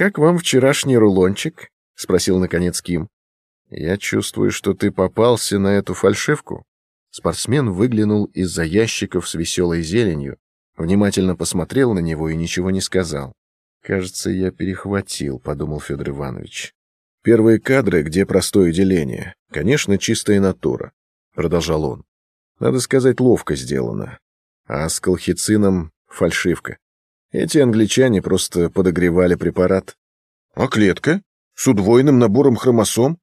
«Как вам вчерашний рулончик?» — спросил, наконец, Ким. «Я чувствую, что ты попался на эту фальшивку». Спортсмен выглянул из-за ящиков с веселой зеленью, внимательно посмотрел на него и ничего не сказал. «Кажется, я перехватил», — подумал Федор Иванович. «Первые кадры, где простое деление. Конечно, чистая натура», — продолжал он. «Надо сказать, ловко сделано. А с колхицином — фальшивка. Эти англичане просто подогревали препарат. А клетка? С удвоенным набором хромосом?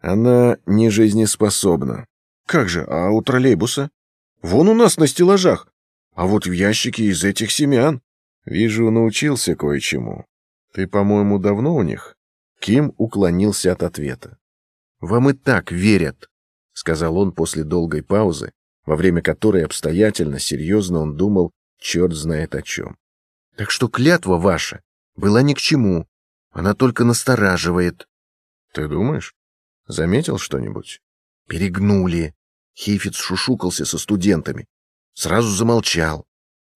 Она не жизнеспособна. Как же, а у троллейбуса? Вон у нас на стеллажах. А вот в ящике из этих семян. Вижу, научился кое-чему. Ты, по-моему, давно у них? Ким уклонился от ответа. Вам и так верят, сказал он после долгой паузы, во время которой обстоятельно, серьезно он думал, черт знает о чем. Так что клятва ваша была ни к чему. Она только настораживает. Ты думаешь? Заметил что-нибудь? Перегнули. Хейфиц шушукался со студентами. Сразу замолчал.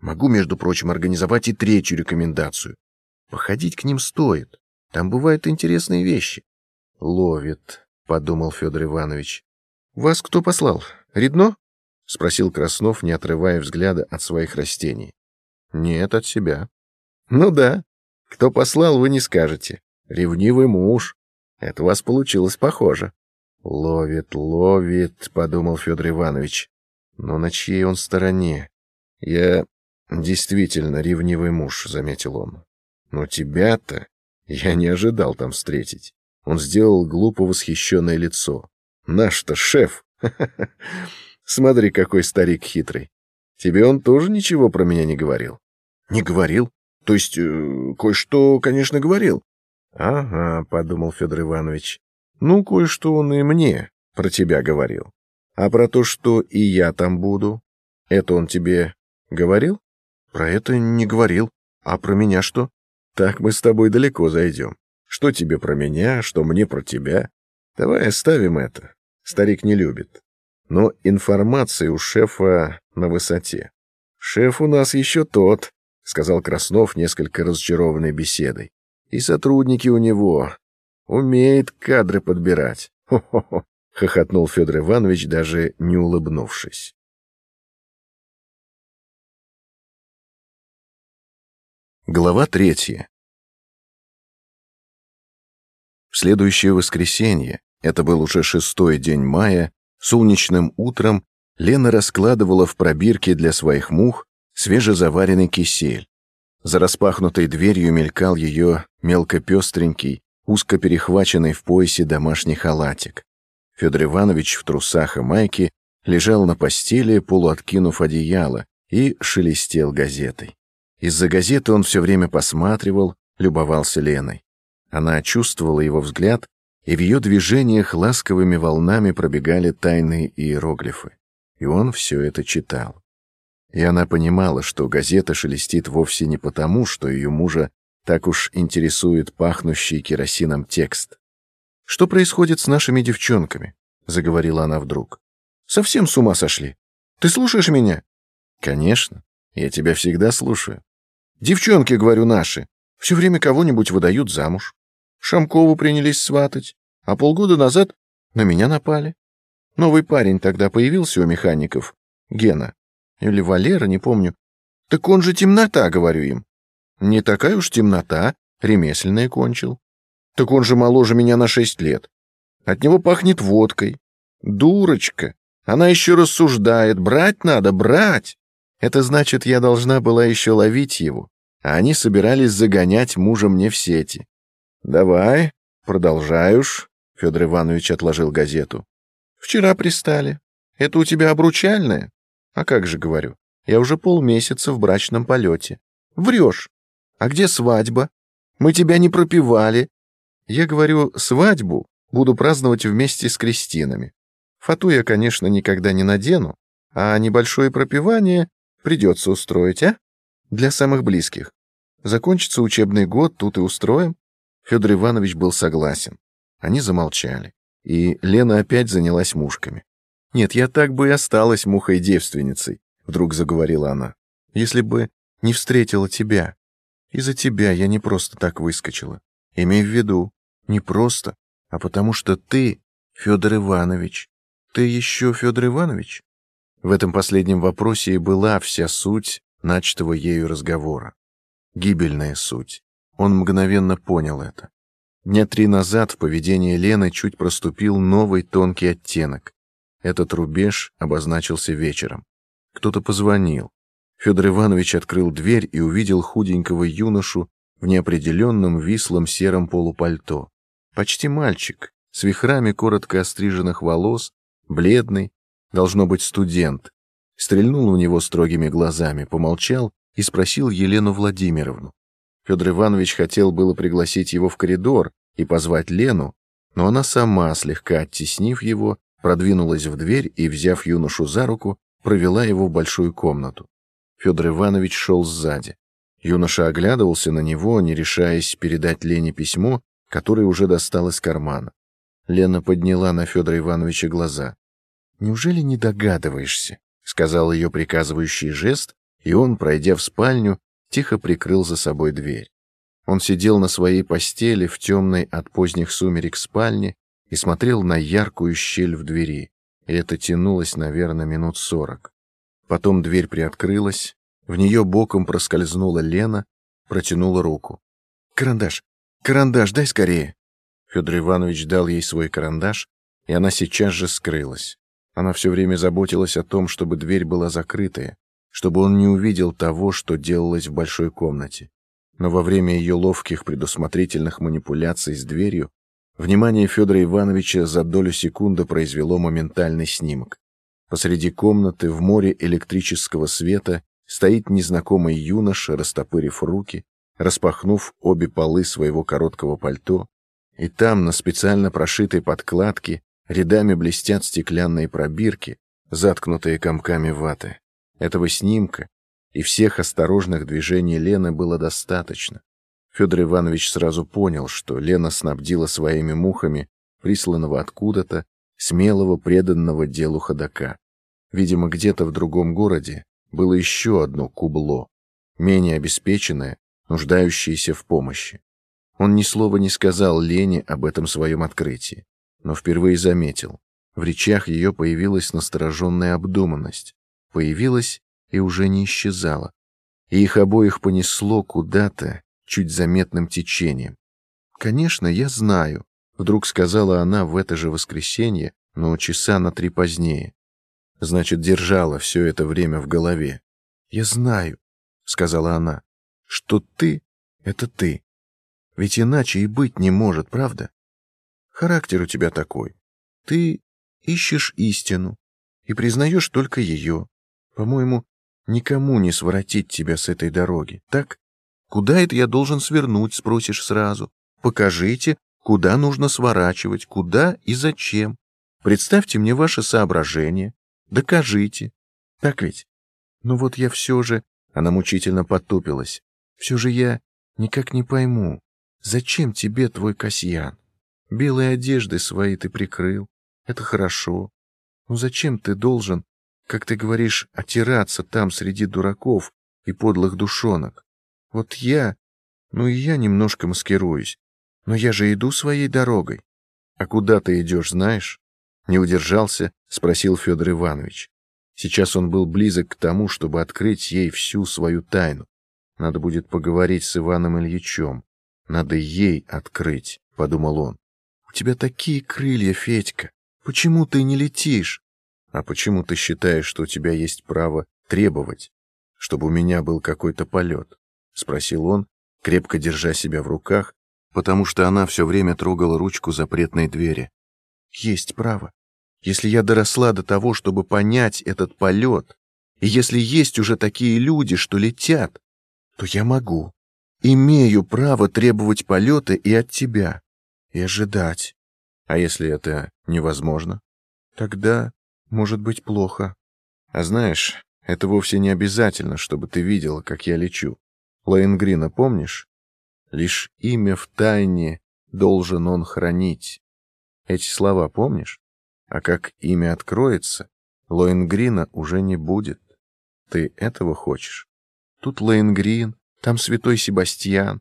Могу, между прочим, организовать и третью рекомендацию. Походить к ним стоит. Там бывают интересные вещи. Ловит, подумал Федор Иванович. Вас кто послал? Редно? спросил Краснов, не отрывая взгляда от своих растений. Нет, от себя. Ну да. Кто послал, вы не скажете. Ревнивый муж. Это у вас получилось похоже. Ловит, ловит, подумал Федор Иванович. Но на чьей он стороне? Я действительно ревнивый муж, заметил он. Но тебя-то я не ожидал там встретить. Он сделал глупо восхищенное лицо. Наш-то шеф. Смотри, какой старик хитрый. Тебе он тоже ничего про меня не говорил? Не говорил. То есть, э, кое-что, конечно, говорил. Ага, подумал Федор Иванович. Ну, кое-что он и мне про тебя говорил. А про то, что и я там буду, это он тебе говорил? Про это не говорил. А про меня что? Так мы с тобой далеко зайдем. Что тебе про меня, что мне про тебя. Давай оставим это. Старик не любит. Но информация у шефа на высоте. Шеф у нас еще тот, — сказал Краснов, несколько разочарованной беседой. «И сотрудники у него. Умеет кадры подбирать. Хо-хо-хо!» — хохотнул Федор Иванович, даже не улыбнувшись. Глава третья. В следующее воскресенье, это был уже шестой день мая, солнечным утром Лена раскладывала в пробирке для своих мух свежезаваренный кисель. За распахнутой дверью мелькал ее мелкопестренький, узко перехваченный в поясе домашний халатик. Федор Иванович в трусах и майке лежал на постели, полуоткинув одеяло, и шелестел газетой. Из-за газеты он все время посматривал, любовался Леной. Она чувствовала его взгляд, и в ее движениях ласковыми волнами пробегали тайные иероглифы. И он все это читал. И она понимала, что газета шелестит вовсе не потому, что ее мужа так уж интересует пахнущий керосином текст. «Что происходит с нашими девчонками?» — заговорила она вдруг. «Совсем с ума сошли. Ты слушаешь меня?» «Конечно. Я тебя всегда слушаю. Девчонки, говорю, наши, все время кого-нибудь выдают замуж. Шамкову принялись сватать, а полгода назад на меня напали. Новый парень тогда появился у механиков, Гена. Или Валера, не помню. Так он же темнота, говорю им. Не такая уж темнота, ремесленное кончил. Так он же моложе меня на шесть лет. От него пахнет водкой. Дурочка. Она еще рассуждает. Брать надо, брать. Это значит, я должна была еще ловить его. А они собирались загонять мужа мне в сети. Давай, продолжай уж. Федор Иванович отложил газету. Вчера пристали. Это у тебя обручальное? А как же, говорю, я уже полмесяца в брачном полете. Врешь. А где свадьба? Мы тебя не пропивали. Я говорю, свадьбу буду праздновать вместе с крестинами. Фату я, конечно, никогда не надену, а небольшое пропивание придется устроить, а? Для самых близких. Закончится учебный год, тут и устроим. Федор Иванович был согласен. Они замолчали, и Лена опять занялась мушками. «Нет, я так бы и осталась мухой-девственницей», — вдруг заговорила она, «если бы не встретила тебя. Из-за тебя я не просто так выскочила. Имей в виду, не просто, а потому что ты Федор Иванович. Ты еще Федор Иванович? В этом последнем вопросе и была вся суть начатого ею разговора. Гибельная суть. Он мгновенно понял это. Дня три назад в поведении Лены чуть проступил новый тонкий оттенок. Этот рубеж обозначился вечером. Кто-то позвонил. Федор Иванович открыл дверь и увидел худенького юношу в неопределенном вислом сером полупальто. Почти мальчик, с вихрами коротко остриженных волос, бледный, должно быть студент. Стрельнул у него строгими глазами, помолчал и спросил Елену Владимировну. Федор Иванович хотел было пригласить его в коридор и позвать Лену, но она сама, слегка оттеснив его, продвинулась в дверь и, взяв юношу за руку, провела его в большую комнату. Федор Иванович шел сзади. Юноша оглядывался на него, не решаясь передать Лене письмо, которое уже достал из кармана. Лена подняла на Федора Ивановича глаза. «Неужели не догадываешься?» — сказал ее приказывающий жест, и он, пройдя в спальню, тихо прикрыл за собой дверь. Он сидел на своей постели в темной от поздних сумерек спальне и смотрел на яркую щель в двери, это тянулось, наверное, минут сорок. Потом дверь приоткрылась, в нее боком проскользнула Лена, протянула руку. «Карандаш! Карандаш, дай скорее!» Федор Иванович дал ей свой карандаш, и она сейчас же скрылась. Она все время заботилась о том, чтобы дверь была закрытая, чтобы он не увидел того, что делалось в большой комнате. Но во время ее ловких предусмотрительных манипуляций с дверью внимание Федора Ивановича за долю секунды произвело моментальный снимок. Посреди комнаты в море электрического света стоит незнакомый юноша, растопырив руки, распахнув обе полы своего короткого пальто, и там, на специально прошитой подкладке, рядами блестят стеклянные пробирки, заткнутые комками ваты. Этого снимка и всех осторожных движений Лены было достаточно. Федор Иванович сразу понял, что Лена снабдила своими мухами присланного откуда-то смелого преданного делу ходока. Видимо, где-то в другом городе было еще одно кубло, менее обеспеченное, нуждающееся в помощи. Он ни слова не сказал Лене об этом своем открытии, но впервые заметил. В речах ее появилась настороженная обдуманность появилась и уже не исчезала. И их обоих понесло куда-то чуть заметным течением. «Конечно, я знаю», — вдруг сказала она в это же воскресенье, но часа на три позднее. Значит, держала все это время в голове. «Я знаю», — сказала она, — «что ты — это ты. Ведь иначе и быть не может, правда? Характер у тебя такой. Ты ищешь истину и признаешь только ее. По-моему, никому не своротить тебя с этой дороги, так? Куда это я должен свернуть, спросишь сразу. Покажите, куда нужно сворачивать, куда и зачем. Представьте мне ваши соображения, докажите. Так ведь? Но вот я все же... Она мучительно потупилась. Все же я никак не пойму, зачем тебе твой Касьян? Белые одежды свои ты прикрыл, это хорошо. Но зачем ты должен как ты говоришь, отираться там среди дураков и подлых душонок. Вот я, ну и я немножко маскируюсь, но я же иду своей дорогой. А куда ты идешь, знаешь? Не удержался, спросил Федор Иванович. Сейчас он был близок к тому, чтобы открыть ей всю свою тайну. Надо будет поговорить с Иваном Ильичем. Надо ей открыть, подумал он. У тебя такие крылья, Федька. Почему ты не летишь? А почему ты считаешь, что у тебя есть право требовать, чтобы у меня был какой-то полет? Спросил он, крепко держа себя в руках, потому что она все время трогала ручку запретной двери. Есть право. Если я доросла до того, чтобы понять этот полет, и если есть уже такие люди, что летят, то я могу. Имею право требовать полета и от тебя, и ожидать. А если это невозможно? Тогда может быть плохо. А знаешь, это вовсе не обязательно, чтобы ты видела, как я лечу. Лоенгрина помнишь? Лишь имя в тайне должен он хранить. Эти слова помнишь? А как имя откроется, Лоенгрина уже не будет. Ты этого хочешь? Тут Лоенгрин, там святой Себастьян.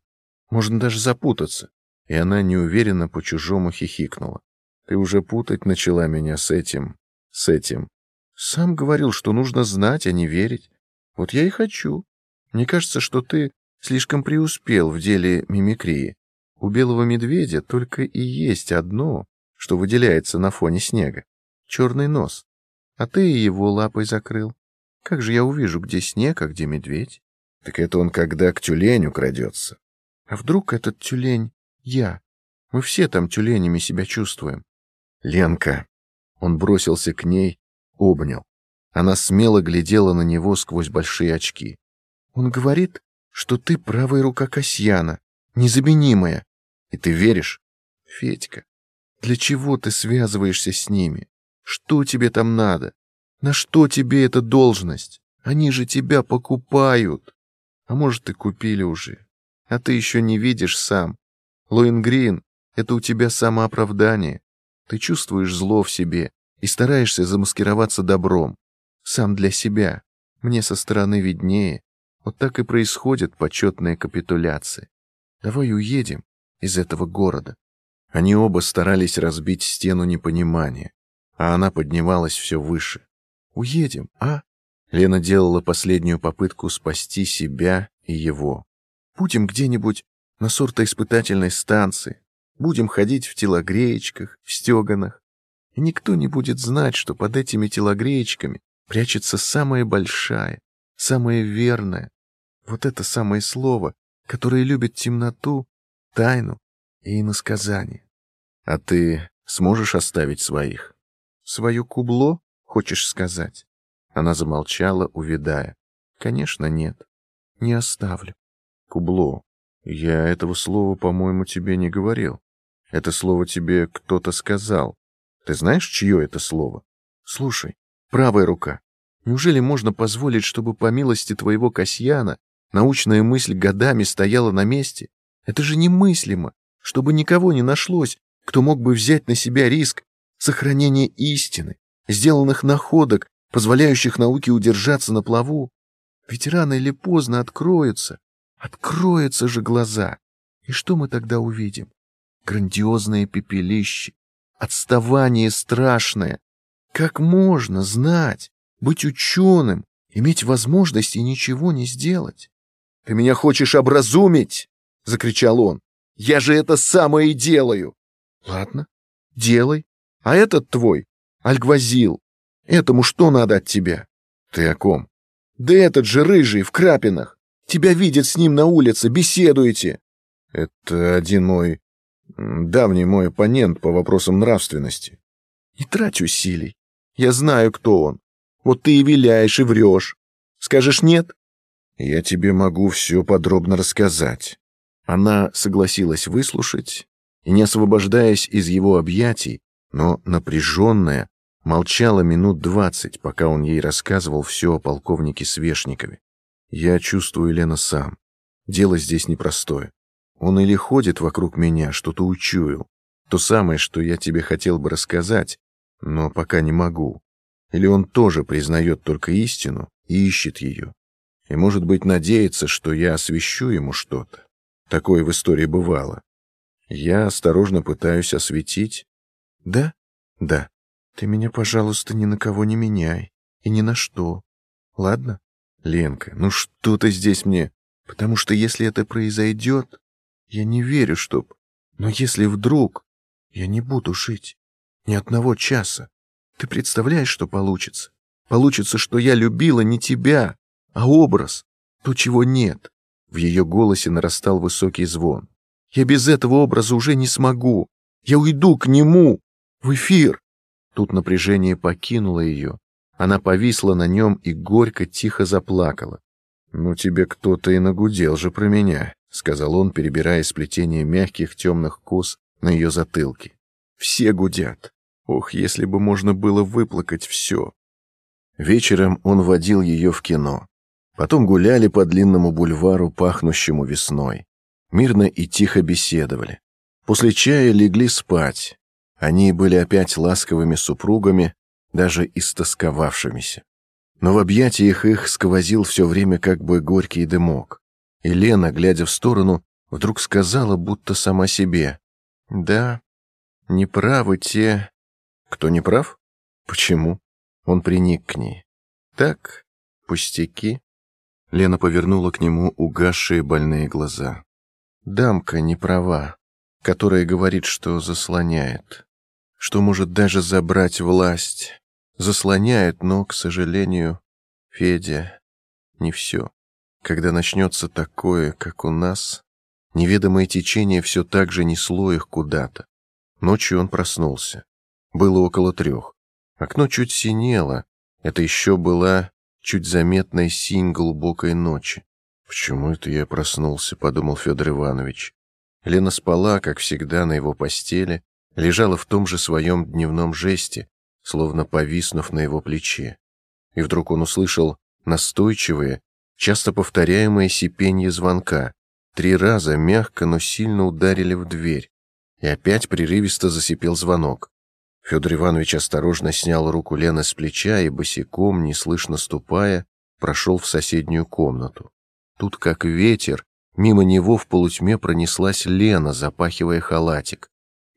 Можно даже запутаться. и она неуверенно по-чужому хихикнула. «Ты уже путать начала меня с этим, с этим. Сам говорил, что нужно знать, а не верить. Вот я и хочу. Мне кажется, что ты слишком преуспел в деле мимикрии. У белого медведя только и есть одно, что выделяется на фоне снега — черный нос. А ты его лапой закрыл. Как же я увижу, где снег, а где медведь? Так это он когда к тюленю крадется. А вдруг этот тюлень я? Мы все там тюленями себя чувствуем. Ленка. Он бросился к ней, обнял. Она смело глядела на него сквозь большие очки. Он говорит, что ты правая рука Касьяна, незаменимая. И ты веришь? Федька, для чего ты связываешься с ними? Что тебе там надо? На что тебе эта должность? Они же тебя покупают. А может, и купили уже. А ты еще не видишь сам. Лоингрин — это у тебя самооправдание. Ты чувствуешь зло в себе и стараешься замаскироваться добром. Сам для себя. Мне со стороны виднее. Вот так и происходят почетные капитуляции. Давай уедем из этого города. Они оба старались разбить стену непонимания, а она поднималась все выше. Уедем, а? Лена делала последнюю попытку спасти себя и его. Будем где-нибудь на сортоиспытательной станции. Будем ходить в телогреечках, в стеганах. И никто не будет знать, что под этими телогреечками прячется самая большая, самая верная. Вот это самое слово, которое любит темноту, тайну и иносказание. А ты сможешь оставить своих? Свое кубло, хочешь сказать? Она замолчала, увидая. Конечно, нет. Не оставлю. Кубло. Я этого слова, по-моему, тебе не говорил. Это слово тебе кто-то сказал. Ты знаешь, чье это слово? Слушай, правая рука. Неужели можно позволить, чтобы по милости твоего Касьяна научная мысль годами стояла на месте? Это же немыслимо, чтобы никого не нашлось, кто мог бы взять на себя риск сохранения истины, сделанных находок, позволяющих науке удержаться на плаву. Ведь рано или поздно откроются, откроются же глаза. И что мы тогда увидим? Грандиозное пепелище, отставание страшное. Как можно знать, быть ученым, иметь возможность и ничего не сделать? — Ты меня хочешь образумить? — закричал он. — Я же это самое и делаю. — Ладно, делай. А этот твой, Альгвазил, этому что надо от тебя? — Ты о ком? — Да этот же рыжий, в крапинах. Тебя видят с ним на улице, беседуете. — Это один мой... давний мой оппонент по вопросам нравственности. — Не трать усилий. Я знаю, кто он. Вот ты и виляешь, и врешь. Скажешь нет? Я тебе могу все подробно рассказать. Она согласилась выслушать, и, не освобождаясь из его объятий, но напряженная, молчала минут двадцать, пока он ей рассказывал все о полковнике Свешникове. Я чувствую, Лена, сам. Дело здесь непростое. Он или ходит вокруг меня, что-то учуял. То самое, что я тебе хотел бы рассказать, но пока не могу. Или он тоже признает только истину и ищет ее. И, может быть, надеется, что я освещу ему что-то. Такое в истории бывало. Я осторожно пытаюсь осветить. Да? Да. Ты меня, пожалуйста, ни на кого не меняй. И ни на что. Ладно? Ленка, ну что ты здесь мне? Потому что если это произойдет, я не верю, чтоб... Но если вдруг... Я не буду жить. Ни одного часа. Ты представляешь, что получится? Получится, что я любила не тебя, а образ, то, чего нет. В ее голосе нарастал высокий звон. Я без этого образа уже не смогу. Я уйду к нему, в эфир. Тут напряжение покинуло ее. Она повисла на нем и горько тихо заплакала. «Ну, тебе кто-то и нагудел же про меня», — сказал он, перебирая сплетение мягких темных кос на ее затылке. «Все гудят. Ох, если бы можно было выплакать все». Вечером он водил ее в кино. Потом гуляли по длинному бульвару, пахнущему весной. Мирно и тихо беседовали. После чая легли спать. Они были опять ласковыми супругами, даже истосковавшимися. Но в объятиях их сквозил все время как бы горький дымок. И Лена, глядя в сторону, вдруг сказала, будто сама себе. «Да, неправы те...» «Кто не прав? Почему?» Он приник к ней. «Так, пустяки». Лена повернула к нему угасшие больные глаза. «Дамка не права, которая говорит, что заслоняет, что может даже забрать власть. Заслоняет, но, к сожалению, Федя, не все. Когда начнется такое, как у нас, неведомое течение все так же несло их куда-то. Ночью он проснулся. Было около трех. Окно чуть синело. Это еще была чуть заметная синь глубокой ночи. «Почему это я проснулся?» — подумал Федор Иванович. Лена спала, как всегда, на его постели, лежала в том же своем дневном жесте, словно повиснув на его плече. И вдруг он услышал настойчивое, часто повторяемое сипенье звонка. Три раза мягко, но сильно ударили в дверь. И опять прерывисто засипел звонок. Федор Иванович осторожно снял руку Лены с плеча и босиком, неслышно ступая, прошел в соседнюю комнату. Тут, как ветер, мимо него в полутьме пронеслась Лена, запахивая халатик.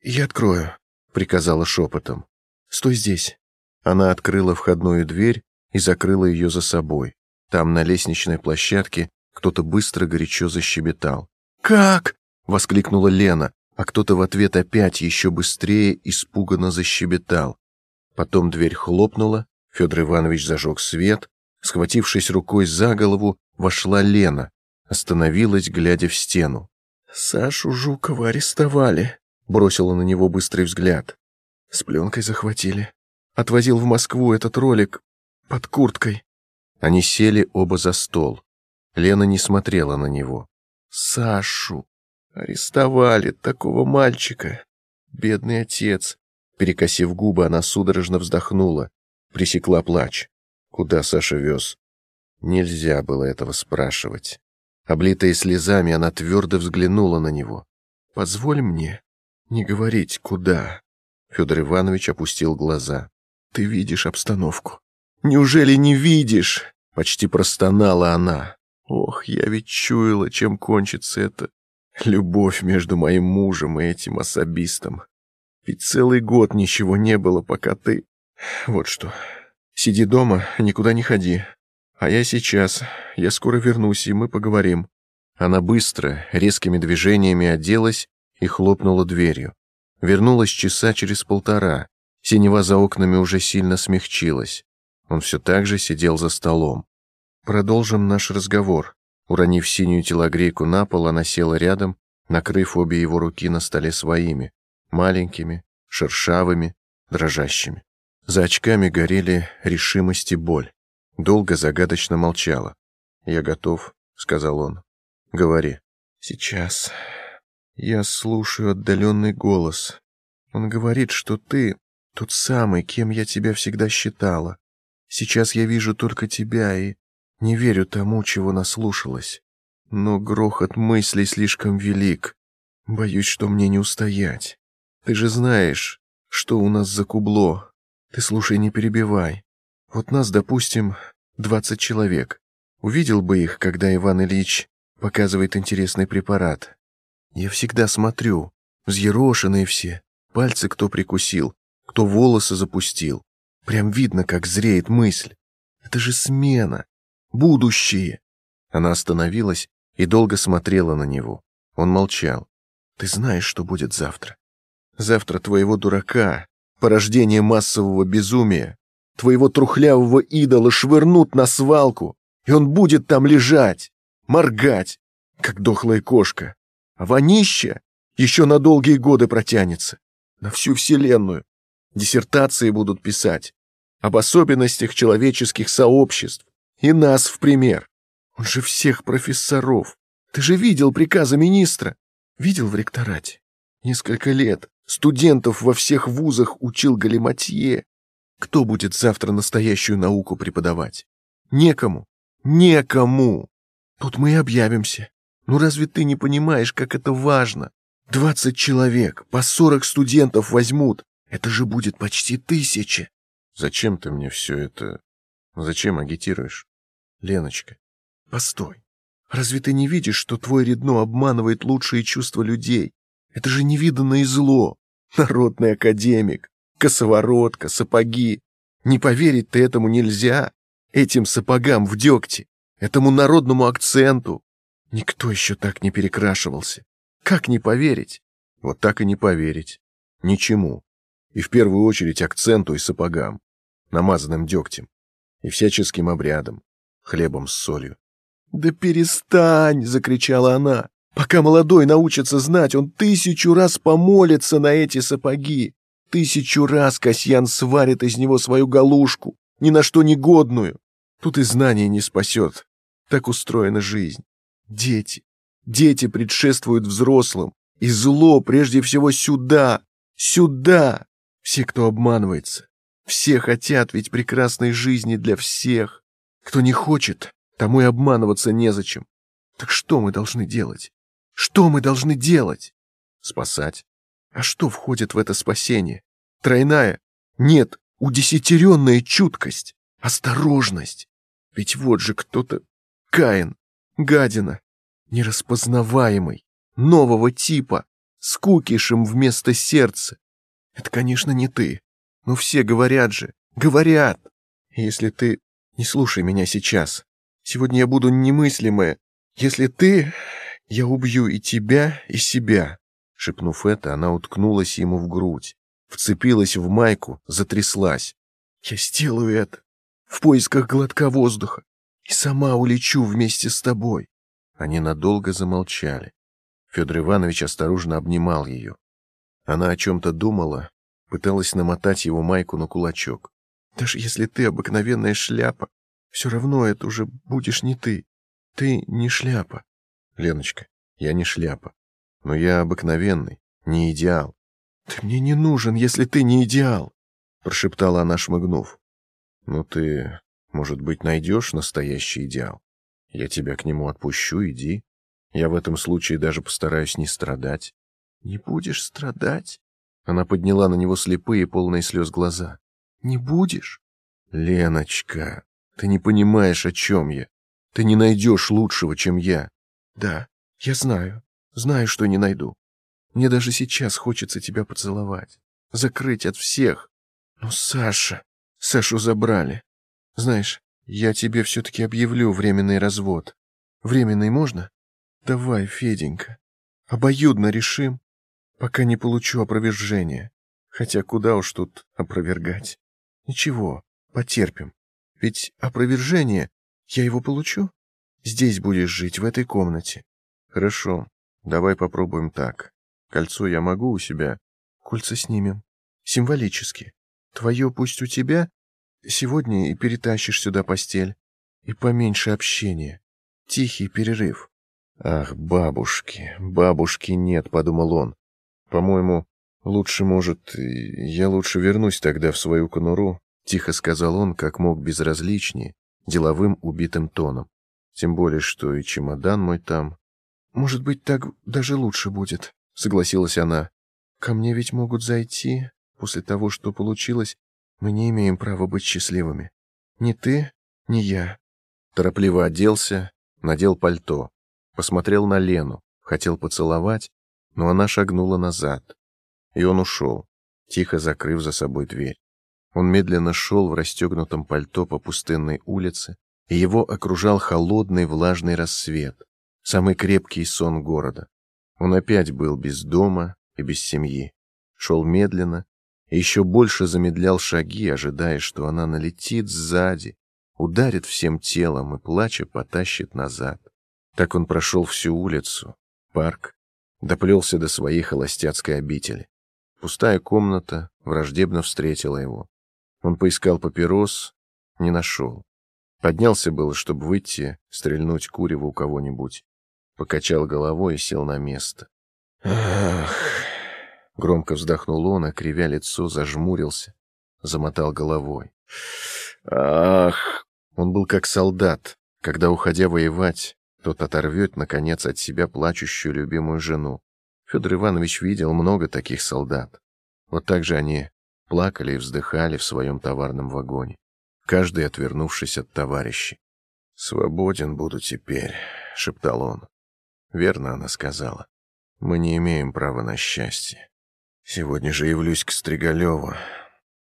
«Я открою», — приказала шепотом. «Стой здесь». Она открыла входную дверь и закрыла ее за собой. Там, на лестничной площадке, кто-то быстро горячо защебетал. «Как?» — воскликнула Лена, а кто-то в ответ опять еще быстрее испуганно защебетал. Потом дверь хлопнула, Федор Иванович зажег свет, схватившись рукой за голову, вошла Лена, остановилась, глядя в стену. «Сашу Жукова арестовали», — бросила на него быстрый взгляд. «С пленкой захватили. Отвозил в Москву этот ролик под курткой». Они сели оба за стол. Лена не смотрела на него. «Сашу!» Арестовали такого мальчика. Бедный отец. Перекосив губы, она судорожно вздохнула, пресекла плач. Куда Саша вез? Нельзя было этого спрашивать. Облитая слезами, она твердо взглянула на него. «Позволь мне не говорить, куда?» Федор Иванович опустил глаза. «Ты видишь обстановку. Неужели не видишь?» Почти простонала она. «Ох, я ведь чуяла, чем кончится это Любовь между моим мужем и этим особистом. Ведь целый год ничего не было, пока ты... Вот что. Сиди дома, никуда не ходи. А я сейчас. Я скоро вернусь, и мы поговорим. Она быстро, резкими движениями оделась и хлопнула дверью. Вернулась часа через полтора. Синева за окнами уже сильно смягчилась. Он все так же сидел за столом. «Продолжим наш разговор», Уронив синюю телогрейку на пол, она села рядом, накрыв обе его руки на столе своими, маленькими, шершавыми, дрожащими. За очками горели решимость и боль. Долго загадочно молчала. «Я готов», — сказал он. «Говори». «Сейчас. Я слушаю отдаленный голос. Он говорит, что ты тот самый, кем я тебя всегда считала. Сейчас я вижу только тебя и не верю тому, чего наслушалась. Но грохот мыслей слишком велик. Боюсь, что мне не устоять. Ты же знаешь, что у нас за кубло. Ты слушай, не перебивай. Вот нас, допустим, двадцать человек. Увидел бы их, когда Иван Ильич показывает интересный препарат. Я всегда смотрю, взъерошенные все, пальцы кто прикусил, кто волосы запустил. Прям видно, как зреет мысль. Это же смена будущее!» Она остановилась и долго смотрела на него. Он молчал. «Ты знаешь, что будет завтра? Завтра твоего дурака, порождение массового безумия, твоего трухлявого идола швырнут на свалку, и он будет там лежать, моргать, как дохлая кошка. А вонища еще на долгие годы протянется, на всю вселенную. Диссертации будут писать об особенностях человеческих сообществ, и нас в пример. Он же всех профессоров. Ты же видел приказы министра? Видел в ректорате? Несколько лет студентов во всех вузах учил галиматье. Кто будет завтра настоящую науку преподавать? Некому. Некому. Тут мы и объявимся. Ну разве ты не понимаешь, как это важно? Двадцать человек, по сорок студентов возьмут. Это же будет почти тысяча. Зачем ты мне все это? Зачем агитируешь? Леночка, постой. Разве ты не видишь, что твой Редно обманывает лучшие чувства людей? Это же невиданное зло. Народный академик, косоворотка, сапоги. Не поверить ты этому нельзя. Этим сапогам в дегте, этому народному акценту. Никто еще так не перекрашивался. Как не поверить? Вот так и не поверить. Ничему. И в первую очередь акценту и сапогам, намазанным дегтем, и всяческим обрядом, хлебом с солью. «Да перестань!» — закричала она. «Пока молодой научится знать, он тысячу раз помолится на эти сапоги. Тысячу раз Касьян сварит из него свою галушку, ни на что не годную. Тут и знание не спасет. Так устроена жизнь. Дети. Дети предшествуют взрослым. И зло прежде всего сюда. Сюда. Все, кто обманывается. Все хотят ведь прекрасной жизни для всех. Кто не хочет, Тому и обманываться незачем. Так что мы должны делать? Что мы должны делать? Спасать. А что входит в это спасение? Тройная? Нет, удесятеренная чуткость, осторожность. Ведь вот же кто-то... Каин, гадина, нераспознаваемый, нового типа, с кукишем вместо сердца. Это, конечно, не ты, но все говорят же, говорят. Если ты... Не слушай меня сейчас, Сегодня я буду немыслимая. Если ты... Я убью и тебя, и себя». Шепнув это, она уткнулась ему в грудь, вцепилась в майку, затряслась. «Я сделаю это в поисках глотка воздуха и сама улечу вместе с тобой». Они надолго замолчали. Федор Иванович осторожно обнимал ее. Она о чем-то думала, пыталась намотать его майку на кулачок. «Даже если ты обыкновенная шляпа, все равно это уже будешь не ты. Ты не шляпа. Леночка, я не шляпа. Но я обыкновенный, не идеал. Ты мне не нужен, если ты не идеал, прошептала она, шмыгнув. Ну ты, может быть, найдешь настоящий идеал? Я тебя к нему отпущу, иди. Я в этом случае даже постараюсь не страдать. Не будешь страдать? Она подняла на него слепые, полные слез глаза. Не будешь? Леночка, ты не понимаешь, о чем я. Ты не найдешь лучшего, чем я. Да, я знаю. Знаю, что не найду. Мне даже сейчас хочется тебя поцеловать. Закрыть от всех. Но Саша... Сашу забрали. Знаешь, я тебе все-таки объявлю временный развод. Временный можно? Давай, Феденька. Обоюдно решим, пока не получу опровержения. Хотя куда уж тут опровергать. Ничего, потерпим. Ведь опровержение я его получу. Здесь будешь жить, в этой комнате. Хорошо, давай попробуем так. Кольцо я могу у себя? Кольца снимем. Символически. Твое пусть у тебя. Сегодня и перетащишь сюда постель. И поменьше общения. Тихий перерыв. Ах, бабушки, бабушки нет, подумал он. По-моему, лучше, может, я лучше вернусь тогда в свою конуру, Тихо сказал он, как мог безразличнее, деловым убитым тоном. Тем более, что и чемодан мой там. Может быть, так даже лучше будет, согласилась она. Ко мне ведь могут зайти. После того, что получилось, мы не имеем права быть счастливыми. Ни ты, ни я. Торопливо оделся, надел пальто, посмотрел на Лену, хотел поцеловать, но она шагнула назад. И он ушел, тихо закрыв за собой дверь. Он медленно шел в расстегнутом пальто по пустынной улице, и его окружал холодный влажный рассвет, самый крепкий сон города. Он опять был без дома и без семьи. Шел медленно и еще больше замедлял шаги, ожидая, что она налетит сзади, ударит всем телом и, плача, потащит назад. Так он прошел всю улицу, парк, доплелся до своей холостяцкой обители. Пустая комната враждебно встретила его. Он поискал папирос, не нашел. Поднялся было, чтобы выйти, стрельнуть курево у кого-нибудь. Покачал головой и сел на место. «Ах!» Громко вздохнул он, а кривя лицо, зажмурился, замотал головой. «Ах!» Он был как солдат, когда, уходя воевать, тот оторвет, наконец, от себя плачущую любимую жену. Федор Иванович видел много таких солдат. Вот так же они плакали и вздыхали в своем товарном вагоне, каждый отвернувшись от товарищей. «Свободен буду теперь», — шептал он. Верно она сказала. Мы не имеем права на счастье. Сегодня же явлюсь к Стригалеву.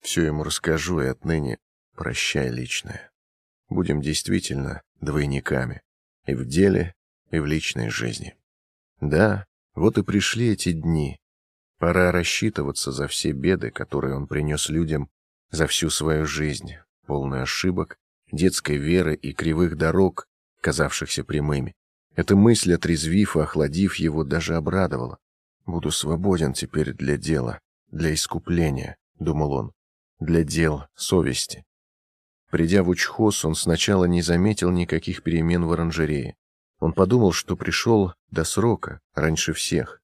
Все ему расскажу, и отныне прощай личное. Будем действительно двойниками. И в деле, и в личной жизни. Да, вот и пришли эти дни. Пора рассчитываться за все беды, которые он принес людям за всю свою жизнь, полную ошибок, детской веры и кривых дорог, казавшихся прямыми. Эта мысль, отрезвив и охладив его, даже обрадовала. «Буду свободен теперь для дела, для искупления», — думал он, — «для дел совести». Придя в учхоз, он сначала не заметил никаких перемен в оранжерее. Он подумал, что пришел до срока, раньше всех,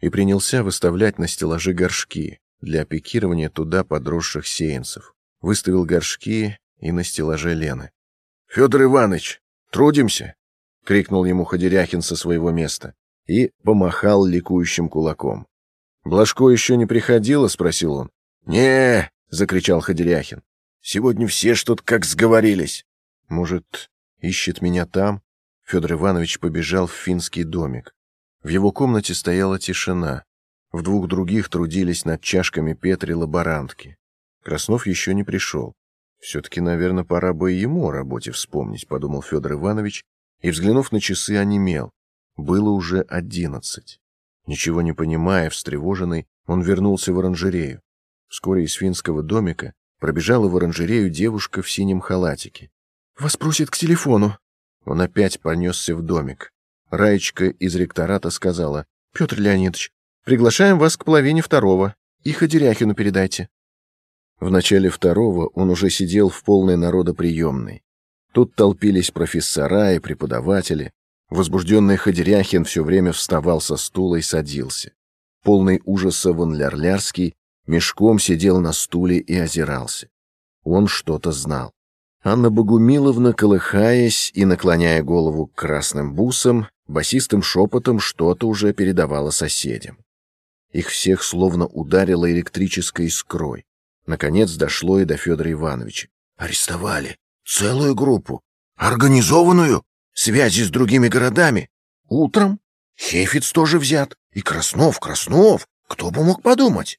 и принялся выставлять на стеллажи горшки для пикирования туда подросших сеянцев. Выставил горшки и на стеллаже Лены. — Федор Иванович, трудимся! — крикнул ему Ходеряхин со своего места и помахал ликующим кулаком. — Блажко еще не приходила? — спросил он. — Не, — закричал Ходеряхин. — Сегодня все что-то как сговорились. — Может, ищет меня там? Федор Иванович побежал в финский домик. В его комнате стояла тишина. В двух других трудились над чашками Петри лаборантки. Краснов еще не пришел. Все-таки, наверное, пора бы и ему о работе вспомнить, подумал Федор Иванович, и, взглянув на часы, онемел. Было уже одиннадцать. Ничего не понимая, встревоженный, он вернулся в оранжерею. Вскоре из финского домика пробежала в оранжерею девушка в синем халатике. «Вас просит к телефону». Он опять понесся в домик. Раечка из ректората сказала, «Петр Леонидович, приглашаем вас к половине второго. И Ходеряхину передайте». В начале второго он уже сидел в полной народоприемной. Тут толпились профессора и преподаватели. Возбужденный Ходеряхин все время вставал со стула и садился. Полный ужаса Ван Лярлярский мешком сидел на стуле и озирался. Он что-то знал. Анна Богумиловна, колыхаясь и наклоняя голову к красным бусам, басистым шепотом что-то уже передавала соседям. Их всех словно ударило электрической искрой. Наконец дошло и до Федора Ивановича. «Арестовали. Целую группу. Организованную. Связи с другими городами. Утром. Хефиц тоже взят. И Краснов, Краснов. Кто бы мог подумать?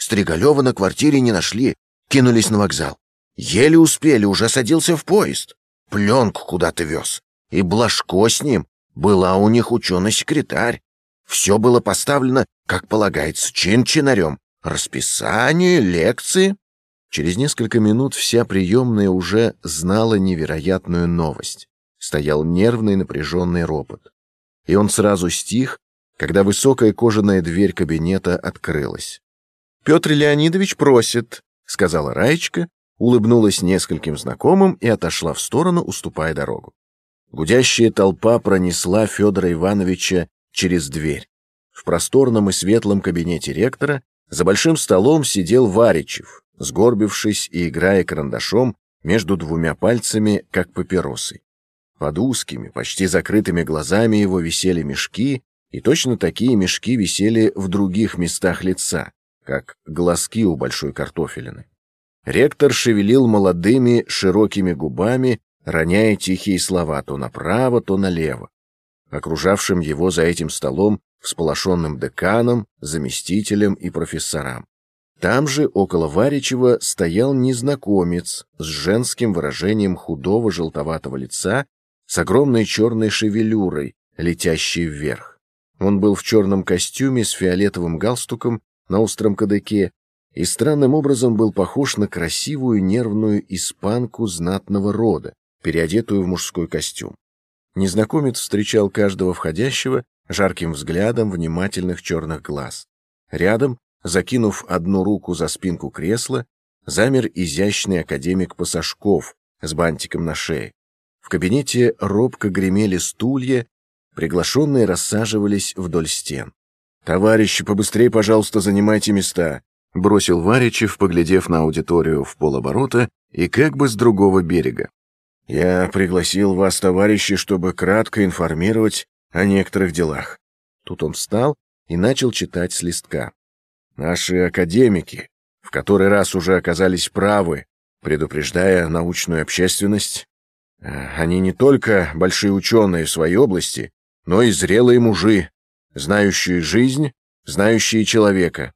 Стригалева на квартире не нашли. Кинулись на вокзал. Еле успели, уже садился в поезд. Пленку куда-то вез. И Блажко с ним. Была у них ученый-секретарь. Все было поставлено, как полагается, чин-чинарем. Расписание, лекции. Через несколько минут вся приемная уже знала невероятную новость. Стоял нервный напряженный ропот. И он сразу стих, когда высокая кожаная дверь кабинета открылась. «Петр Леонидович просит», — сказала Раечка, улыбнулась нескольким знакомым и отошла в сторону, уступая дорогу. Гудящая толпа пронесла Федора Ивановича через дверь. В просторном и светлом кабинете ректора за большим столом сидел Варичев, сгорбившись и играя карандашом между двумя пальцами, как папиросой. Под узкими, почти закрытыми глазами его висели мешки, и точно такие мешки висели в других местах лица, как глазки у большой картофелины. Ректор шевелил молодыми широкими губами, роняя тихие слова то направо, то налево. Окружавшим его за этим столом всполошенным деканом, заместителем и профессорам. Там же, около Варичева, стоял незнакомец с женским выражением худого желтоватого лица с огромной черной шевелюрой, летящей вверх. Он был в черном костюме с фиолетовым галстуком на остром кадыке и странным образом был похож на красивую нервную испанку знатного рода, переодетую в мужской костюм. Незнакомец встречал каждого входящего жарким взглядом внимательных черных глаз. Рядом, закинув одну руку за спинку кресла, замер изящный академик Пасашков с бантиком на шее. В кабинете робко гремели стулья, приглашенные рассаживались вдоль стен. «Товарищи, побыстрее, пожалуйста, занимайте места», — бросил Варичев, поглядев на аудиторию в полоборота и как бы с другого берега. «Я пригласил вас, товарищи, чтобы кратко информировать о некоторых делах. Тут он встал и начал читать с листка. Наши академики в который раз уже оказались правы, предупреждая научную общественность, Они не только большие ученые в своей области, но и зрелые мужи, знающие жизнь, знающие человека.